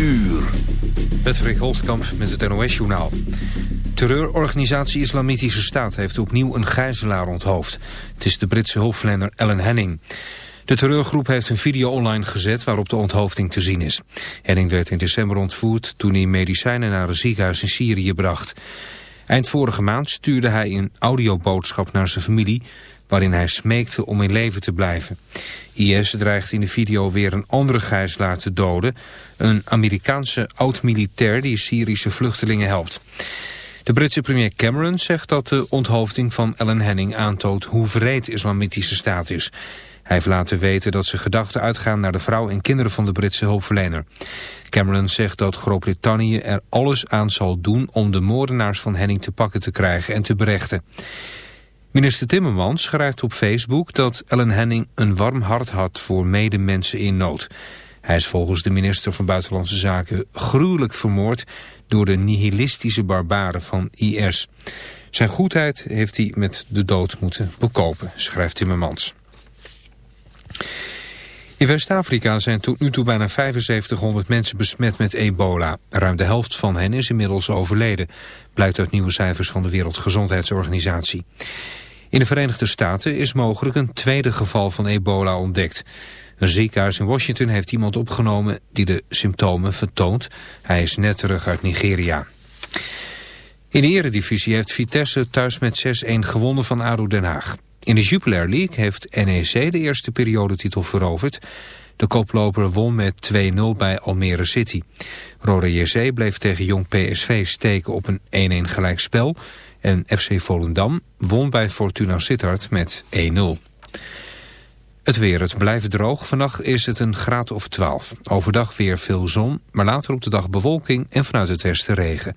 uur. Patrick Holtkamp met het NOS-journaal. Terreurorganisatie Islamitische Staat heeft opnieuw een gijzelaar onthoofd. Het is de Britse hulpverlener Ellen Henning. De terreurgroep heeft een video online gezet waarop de onthoofding te zien is. Henning werd in december ontvoerd toen hij medicijnen naar een ziekenhuis in Syrië bracht. Eind vorige maand stuurde hij een audioboodschap naar zijn familie waarin hij smeekte om in leven te blijven. IS dreigt in de video weer een andere gijzelaar te doden, een Amerikaanse oud-militair die Syrische vluchtelingen helpt. De Britse premier Cameron zegt dat de onthoofding van Ellen Henning aantoont hoe vreed islamitische staat is. Hij heeft laten weten dat zijn gedachten uitgaan naar de vrouw en kinderen van de Britse hulpverlener. Cameron zegt dat Groot-Brittannië er alles aan zal doen om de moordenaars van Henning te pakken te krijgen en te berechten. Minister Timmermans schrijft op Facebook dat Ellen Henning een warm hart had voor medemensen in nood. Hij is volgens de minister van Buitenlandse Zaken gruwelijk vermoord door de nihilistische barbaren van IS. Zijn goedheid heeft hij met de dood moeten bekopen, schrijft Timmermans. In West-Afrika zijn tot nu toe bijna 7500 mensen besmet met ebola. Ruim de helft van hen is inmiddels overleden, blijkt uit nieuwe cijfers van de Wereldgezondheidsorganisatie. In de Verenigde Staten is mogelijk een tweede geval van ebola ontdekt. Een ziekenhuis in Washington heeft iemand opgenomen die de symptomen vertoont. Hij is net terug uit Nigeria. In de eredivisie heeft Vitesse thuis met 6-1 gewonnen van ADO Den Haag. In de Jupiler League heeft NEC de eerste periodetitel veroverd. De koploper won met 2-0 bij Almere City. Rode JC bleef tegen Jong PSV steken op een 1-1 gelijkspel... en FC Volendam won bij Fortuna Sittard met 1-0. Het weer, het blijft droog. Vannacht is het een graad of 12. Overdag weer veel zon, maar later op de dag bewolking en vanuit het westen regen.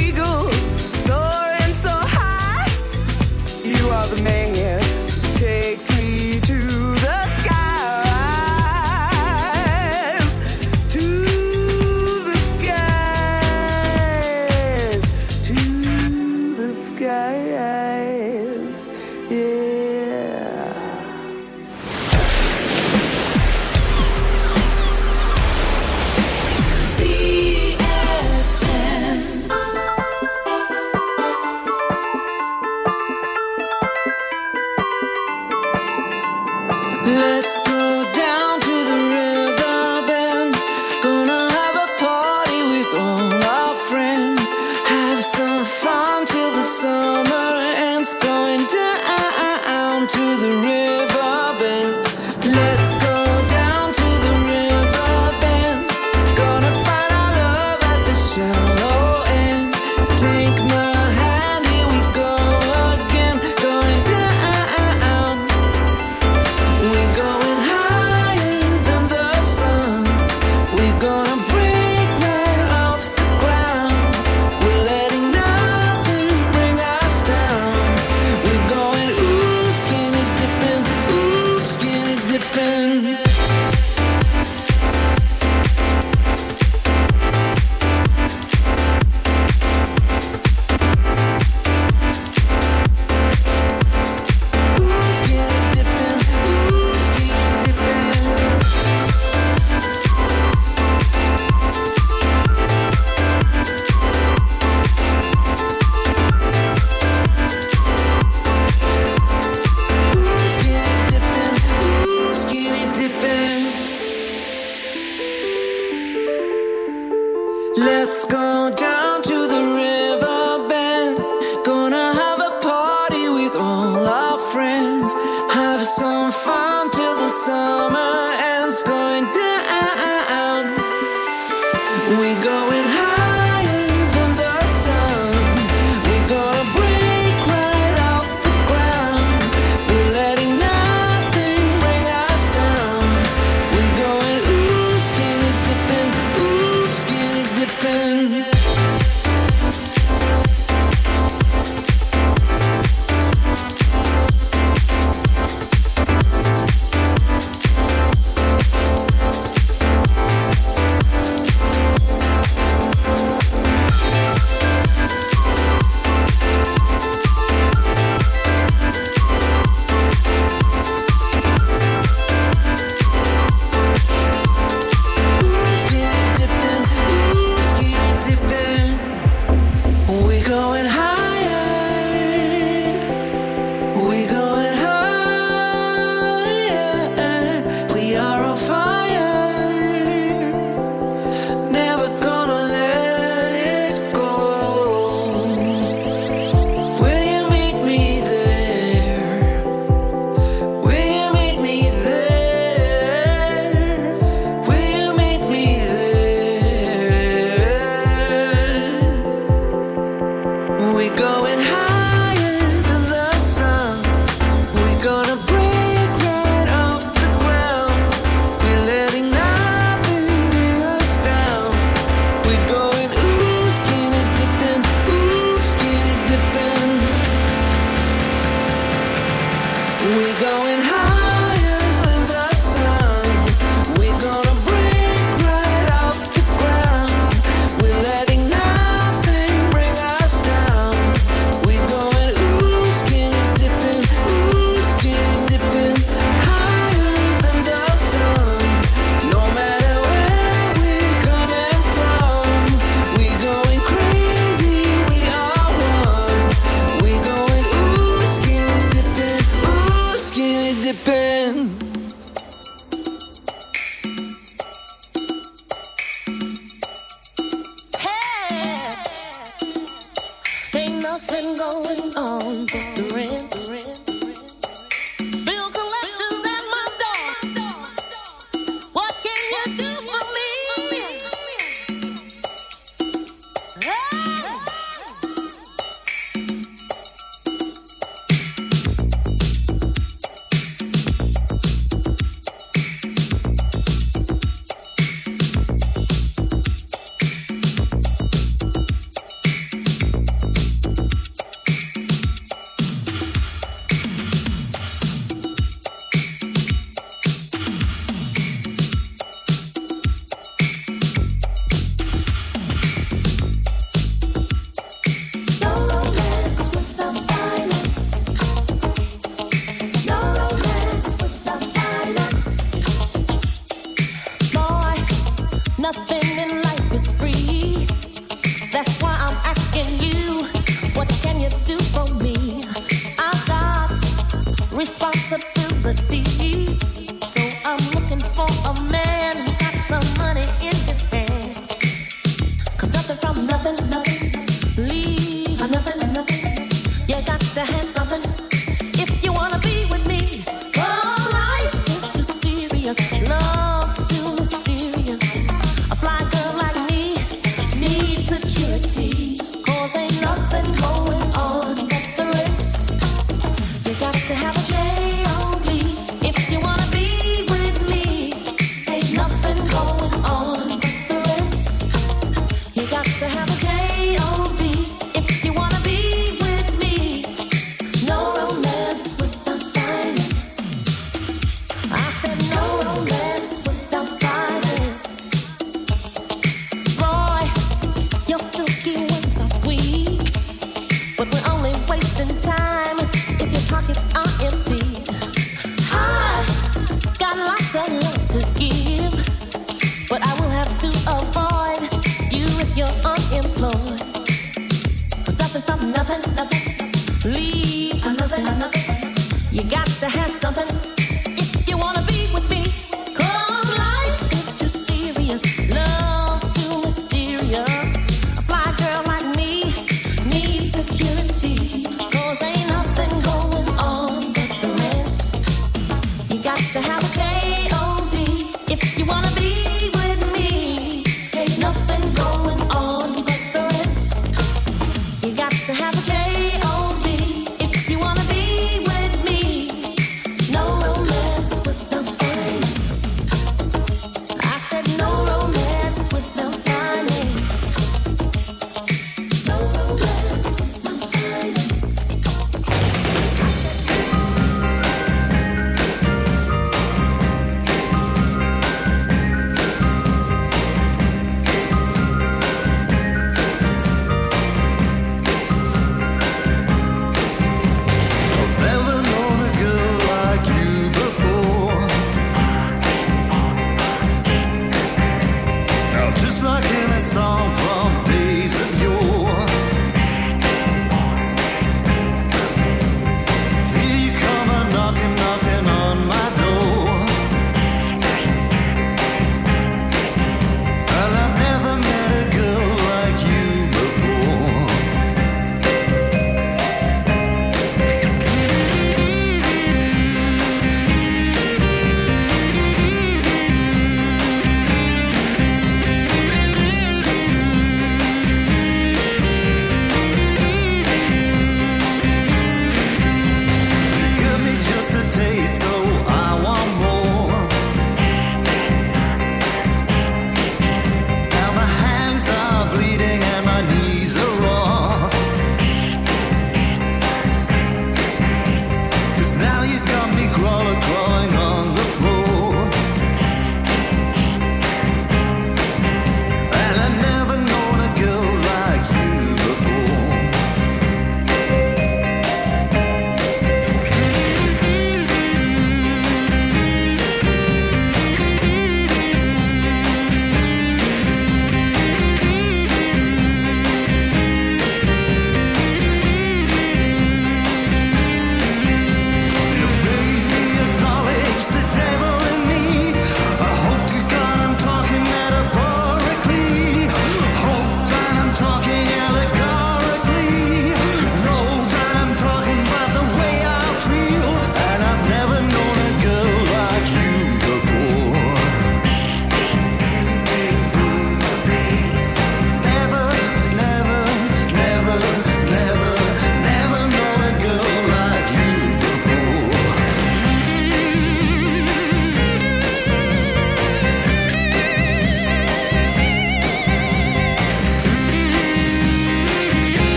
You are the man Take.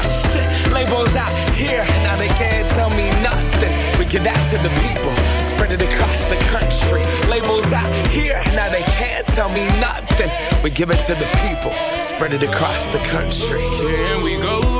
my shit. Labels out here, now they can't tell me nothing. We give that to the people, spread it across the country. Labels out here, now they can't tell me nothing. We give it to the people, spread it across the country. Here we go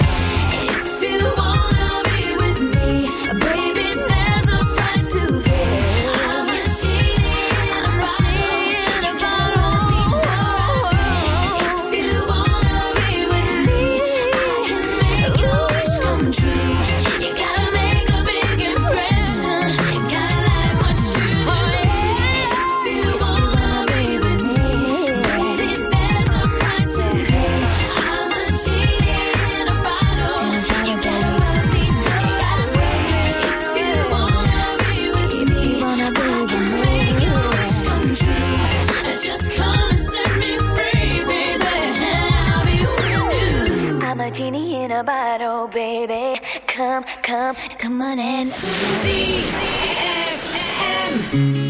No, Come, come, come on in. I